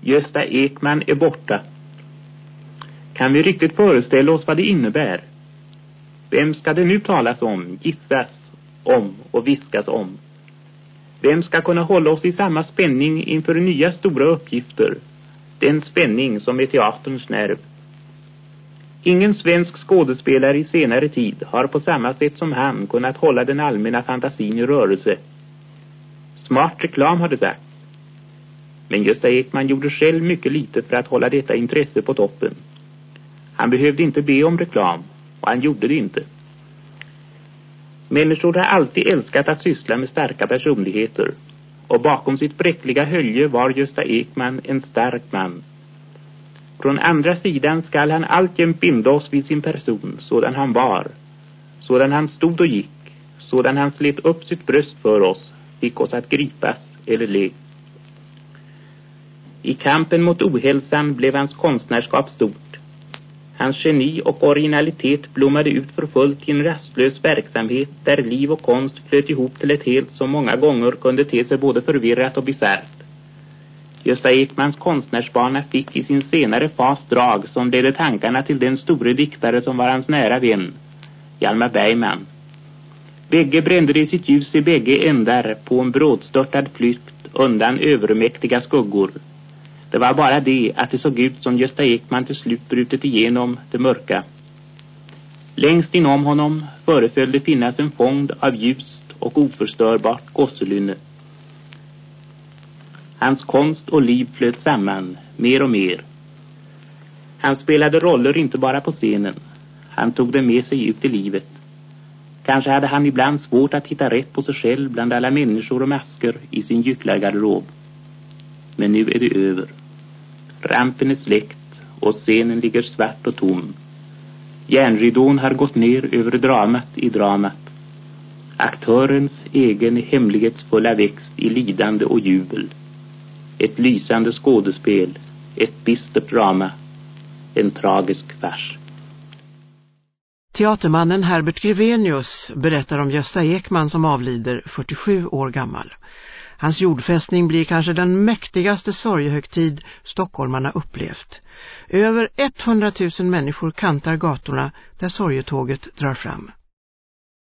Gösta Ekman är borta. Kan vi riktigt föreställa oss vad det innebär? Vem ska det nu talas om, gissas om och viskas om? Vem ska kunna hålla oss i samma spänning inför nya stora uppgifter, den spänning som är teaterns nerv? Ingen svensk skådespelare i senare tid har på samma sätt som han kunnat hålla den allmänna fantasin i rörelse. Smart reklam har det sagts. Men Gösta Ekman gjorde själv mycket lite för att hålla detta intresse på toppen. Han behövde inte be om reklam och han gjorde det inte. Människor har alltid älskat att syssla med starka personligheter och bakom sitt bräckliga hölje var Gösta Ekman en stark man. Från andra sidan skall han alltjämt binda oss vid sin person sådan han var, sådan han stod och gick, sådan han slet upp sitt bröst för oss, fick oss att gripas eller le. I kampen mot ohälsan blev hans konstnärskap stort. Hans geni och originalitet blommade ut för fullt i en rastlös verksamhet där liv och konst flöt ihop till ett helt som många gånger kunde te sig både förvirrat och bisarrt. Gösta Ekmans konstnärsbana fick i sin senare fas drag som ledde tankarna till den store diktare som var hans nära vän, Hjalmar Bergman. Bägge brände de sitt ljus i bägge ändar på en brådstörtad flykt undan övermäktiga skuggor. Det var bara det att det såg ut som Gösta Ekman till slut brutit igenom det mörka. Längst inom honom föreföll det finnas en fond av ljust och oförstörbart gosselynne. Hans konst och liv flöt samman, mer och mer. Han spelade roller inte bara på scenen. Han tog dem med sig ut i livet. Kanske hade han ibland svårt att hitta rätt på sig själv bland alla människor och masker i sin gycklargarderob. Men nu är det över. Rampen är släckt och scenen ligger svart och tom. Järnridån har gått ner över dramat i dramat. Aktörens egen hemlighetsfulla växt i lidande och jubel. Ett lysande skådespel, ett bistert drama, en tragisk fars. Teatermannen Herbert Grevenius berättar om Gösta Ekman som avlider 47 år gammal. Hans jordfästning blir kanske den mäktigaste sorgehögtid stockholmarna upplevt. Över 100 000 människor kantar gatorna där sorgetåget drar fram.